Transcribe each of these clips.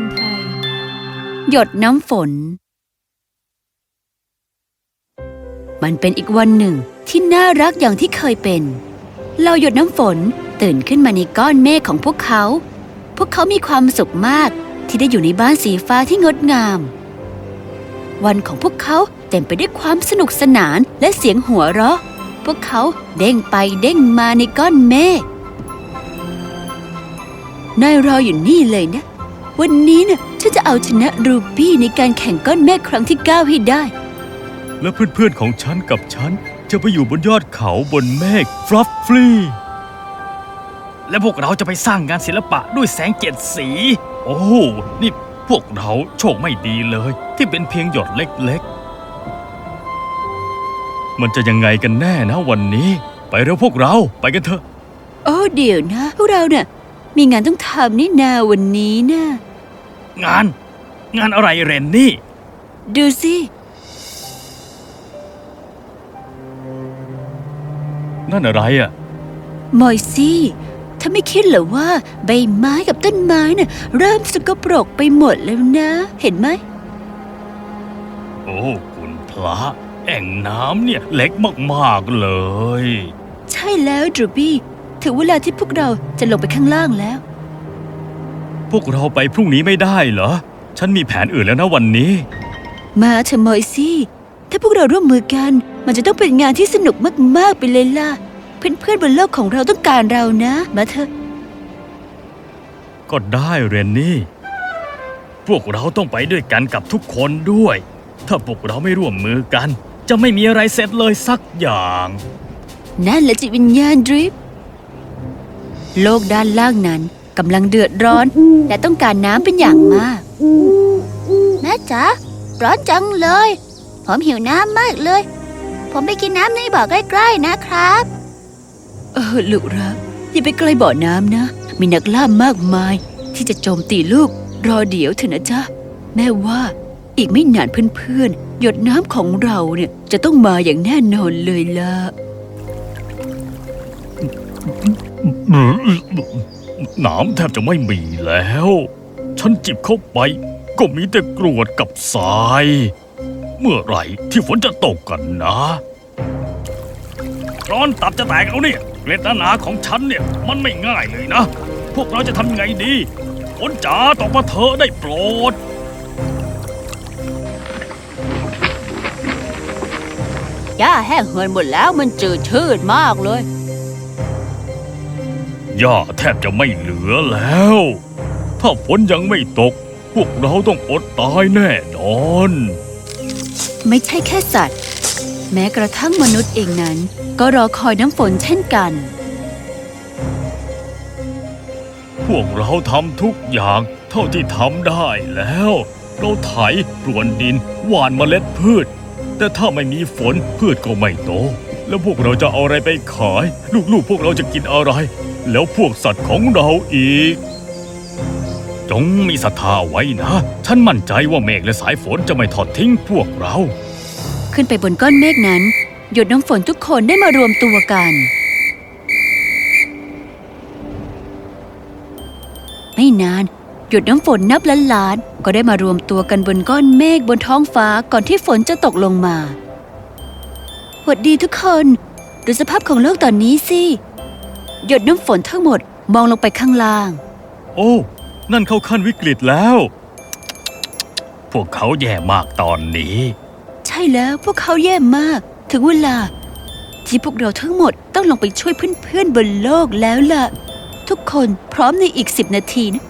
การไทย หยดน้ำฝน มันเป็นอีกวันหนึ่งที่น่ารักอย่างที่เคยเป็น เราหยดน้ำฝนตื่นขึ้นมาในก้อนเมฆของพวกเขา พวกเขามีความสุขมากที่ได้อยู่ในบ้านสีฟ้าที่งดงาม วันของพวกเขาเต็มไปด้วยความสนุกสนานและเสียงหัวเราะ พวกเขาเด้งไปเด้งมาในก้อนเมฆนายรออยู่นี่เลยนะ วันนี้เนี่ยฉันจะเอาชนะรูบี้ในการแข่งก้อนเมฆครั้งที่9ให้ได้ และเพื่อนๆของฉันกับฉัน จะไปอยู่บนยอดเขาบนเมฆฟลัฟฟลีและพวกเราจะไปสร้างงานศิลปะด้วยแสงเจ็ดสี โอ้นี่พวกเราโชคไม่ดีเลย ที่เป็นเพียงหยดเล็กๆ มันจะยังไงกันแน่นะวันนี้ ไปเร็วพวกเราไปกันเถอะ โอ้เดี๋ยวนะ พวกเราเนี่ยมีงานต้องทำนี่นาวันนี้นะ งาน งานอะไรเรนนี่ ดูสิ นั่นอะไรอะ มอยซี่ถ้าไม่คิดเหรอว่าใบไม้กับต้นไม้เนี่ยเริ่มสกปรกไปหมดแล้วนะ เห็นไหม โอ้คุณพระแอ่งน้ำเนี่ยเล็กมากๆเลย ใช่แล้วดรูบี้ถึงเวลาที่พวกเราจะลงไปข้างล่างแล้ว พวกเราไปพรุ่งนี้ไม่ได้เหรอ ฉันมีแผนอื่นแล้วนะวันนี้ มาเถอะมอยซี่ ถ้าพวกเราร่วมมือกัน มันจะต้องเป็นงานที่สนุกมาก ๆ ไปเลยล่ะ เพื่อนๆบนโลกของเราต้องการเรานะ มาเถอะ ก็ได้เรนนี่ พวกเราต้องไปด้วยกันกับทุกคนด้วย ถ้าพวกเราไม่ร่วมมือกัน จะไม่มีอะไรเสร็จเลยสักอย่าง นั่นแหละจิตวิญญาณดริฟ โลกด้านล่างนั้น กำลังเดือดร้อน และต้องการน้ำเป็นอย่างมาก แม่จ๋าร้อนจังเลย ผมหิวน้ำมากเลย ผมไปกินน้ำในบ่อใกล้ๆนะครับ เออลูกรักอย่าไปใกล้บ่อน้ำนะ มีนักล่ามากมาย ที่จะโจมตีลูก รอเดี๋ยวเถอะนะจ๊ะ แม่ว่าอีกไม่นานเพื่อนๆ หยดน้ำของเราเนี่ยจะต้องมาอย่างแน่นอนเลยล่ะ น้ำแทบจะไม่มีแล้ว ฉันจิบเข้าไปก็มีแต่กรวดกับทราย เมื่อไหร่ที่ฝนจะตกกันนะร้อนตับจะแตกเอาเนี่ยเกล็ดหนาของฉันเนี่ยมันไม่ง่ายเลยนะ พวกเราจะทำไงดีฝนจ๋าตกมาเถอะได้โปรดหญ้าแห้งเหือนหมดแล้วมันจืดชืดมากเลย หญ้าแทบจะไม่เหลือแล้ว ถ้าฝนยังไม่ตก พวกเราต้องอดตายแน่นอน ไม่ใช่แค่สัตว์ แม้กระทั่งมนุษย์เองนั้น ก็รอคอยน้ำฝนเช่นกัน พวกเราทำทุกอย่างเท่าที่ทำได้แล้ว เราไถปรวนดินหว่านเมล็ดพืช แต่ถ้าไม่มีฝนพืชก็ไม่โต แล้วพวกเราจะเอาอะไรไปขาย ลูกๆพวกเราจะกินอะไร แล้วพวกสัตว์ของเราอีก จงมีศรัทธาไว้นะ ฉันมั่นใจว่าเมฆและสายฝนจะไม่ทอดทิ้งพวกเรา ขึ้นไปบนก้อนเมฆนั้น หยดน้ำฝนทุกคนได้มารวมตัวกัน ไม่นานหยดน้ำฝนนับล้านล้านๆก็ได้มารวมตัวกันบนก้อนเมฆบนท้องฟ้าก่อนที่ฝนจะตกลงมา หวัดดีทุกคน ดูสภาพของโลกตอนนี้สิ หยดน้ำฝนทั้งหมดมองลงไปข้างล่าง โอ้ นั่นเข้าขั้นวิกฤตแล้ว พวกเขาแย่มากตอนนี้ ใช่แล้วพวกเขาแย่มาก ถึงเวลา ที่พวกเราทั้งหมดต้องลงไปช่วยเพื่อนๆบนโลกแล้วล่ะ ทุกคนพร้อมในอีกสิบนาทีนะ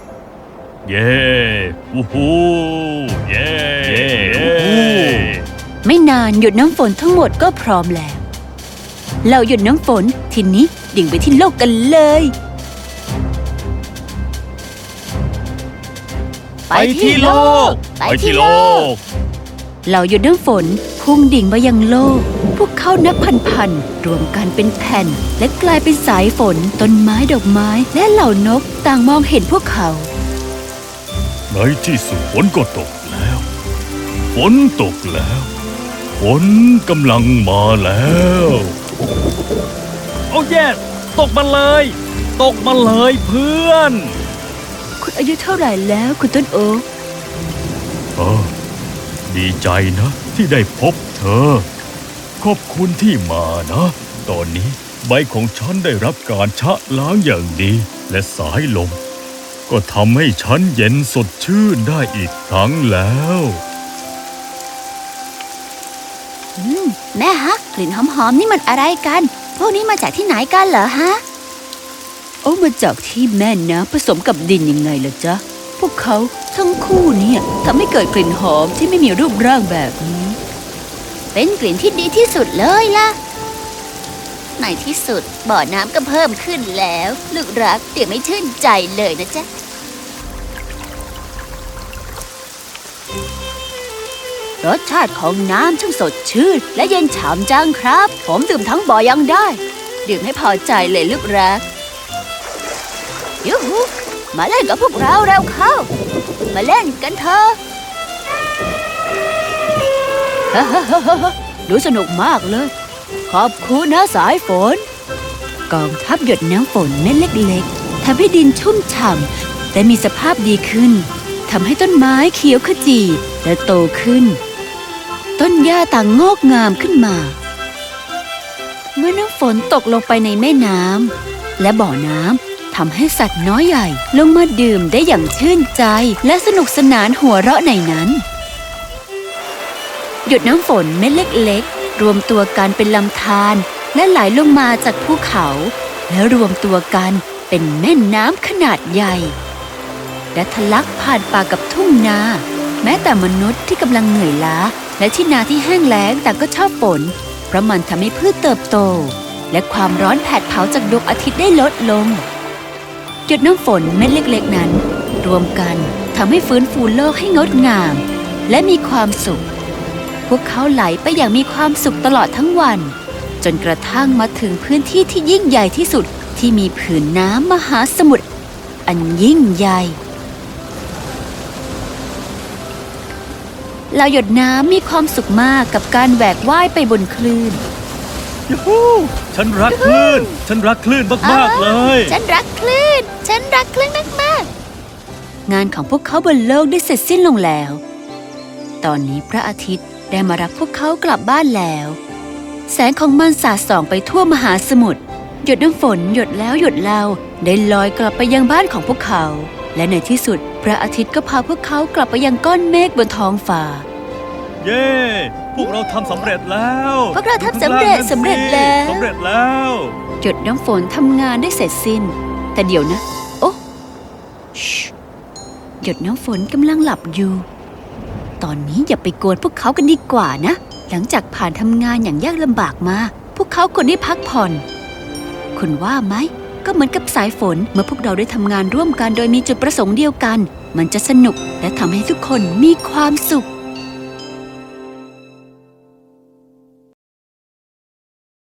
เย้ วู้ฮู้เย้ เย้วู้ฮู้ ไม่นานหยดน้ำฝนทั้งหมดก็พร้อมแล้ว เราหยดน้ำฝนทีนี้ดิ่งไปที่โลกกันเลย ไปที่โลก ไปที่โลกเราหยดน้ำฝนพุ่งดิ่งมายังโลก พวกเขานับพันๆรวมกันเป็นแผ่น และกลายเป็นสายฝน ต้นไม้ดอกไม้และเหล่านกต่างมองเห็นพวกเขา ในที่สุดฝนก็ตกแล้ว ฝนตกแล้ว ฝนกำลังมาแล้ว โอ้เยสตกมาเลย ตกมาเลยเพื่อน คุณอายุเท่าไหร่แล้วคุณต้นโอ๊กเออดีใจนะ ที่ได้พบเธอ ขอบคุณที่มานะ ตอนนี้ใบของฉันได้รับการชะล้างอย่างดี และสายลม ก็ทำให้ฉันเย็นสดชื่นได้อีกครั้งแล้วอืม แม่ฮะ กลิ่นหอมๆนี่มันอะไรกัน พวกนี้มาจากที่ไหนกันเหรอฮะโอ้มาจากที่แม่น้ำผสมกับดินยังไงล่ะจ๊ะ พวกเขาทั้งคู่เนี่ยทำให้เกิดกลิ่นหอมที่ไม่มีรูปร่างแบบนี้ เป็นกลิ่นที่ดีที่สุดเลยล่ะ ในที่สุดบ่อน้ำก็เพิ่มขึ้นแล้ว ลูกรักเดี๋ยวไม่ชื่นใจเลยนะจ๊ะ รสชาติของน้ำช่างสดชื่น และเย็นฉ่ำจังครับ ผมดื่มทั้งบ่อยังได้ ดื่มให้พอใจเลยลูกรักยูหูมาเล่นกับพวกเราเร็วเข้า มาเล่นกันเถอะดูสนุกมากเลย ขอบคุณนะสายฝน กองทัพหยดน้ำฝนเม็ดเล็กๆทำให้ดินชุ่มฉ่ำและมีสภาพดีขึ้นทำให้ต้นไม้เขียวขจีและโตขึ้น ต้นหญ้าต่างงอกงามขึ้นมา เมื่อน้ำฝนตกลงไปในแม่น้ำและบ่อน้ำทำให้สัตว์น้อยใหญ่ลงมาดื่มได้อย่างชื่นใจและสนุกสนานหัวเราะในนั้น หยดน้ำฝนเม็ดเล็กๆ รวมตัวกันเป็นลำธารและไหลลงมาจากภูเขา แล้วรวมตัวกันเป็นแม่น้ำขนาดใหญ่ และทะลักผ่านป่ากับทุ่งนา แม้แต่มนุษย์ที่กำลังเหนื่อยล้า และที่นาที่แห้งแล้งแต่ก็ชอบฝนเพราะมันทำให้พืชเติบโต และความร้อนแผดเผาจากดวงอาทิตย์ได้ลดลง หยดน้ำฝนเม็ดเล็กๆนั้น รวมกันทำให้ฟื้นฟูโลกให้งดงาม และมีความสุข พวกเขาไหลไปอย่างมีความสุขตลอดทั้งวัน จนกระทั่งมาถึงพื้นที่ที่ยิ่งใหญ่ที่สุดที่มีผืนน้ำมหาสมุทรอันยิ่งใหญ่ เราหยดน้ำมีความสุขมากกับการแหวกว่ายไปบนคลื่น ยูฮูฉันรักคลื่น ฉันรักคลื่นมากๆเลย ฉันรักคลื่น ฉันรักคลื่นมาก ๆ งานของพวกเขาบนโลกได้เสร็จสิ้นลงแล้ว ตอนนี้พระอาทิตย์ได้มารับพวกเขากลับบ้านแล้ว แสงของมันสาดส่องไปทั่วมหาสมุทร หยดน้ำฝนหยดแล้วหยดเล่าได้ลอยกลับไปยังบ้านของพวกเขา และในที่สุดพระอาทิตย์ก็พาพวกเขากลับไปยังก้อนเมฆบนท้องฟ้า เย้ พวกเราทำสำเร็จแล้ว พวกเราทำสำเร็จดูข้างล่างนั่นสำเร็จแล้วสำเร็จแล้วหยดน้ำฝนทำงานได้เสร็จสิ้น แต่เดี๋ยวนะ โอ้ชิหยดน้ำฝนกำลังหลับอยู่ ตอนนี้อย่าไปกวนพวกเขากันดีกว่านะ หลังจากผ่านทำงานอย่างยากลำบากมา พวกเขาควรได้พักผ่อน คุณว่าไหม ก็เหมือนกับสายฝนเมื่อพวกเราได้ทำงานร่วมกันโดยมีจุดประสงค์เดียวกัน มันจะสนุกและทำให้ทุกคนมีความสุข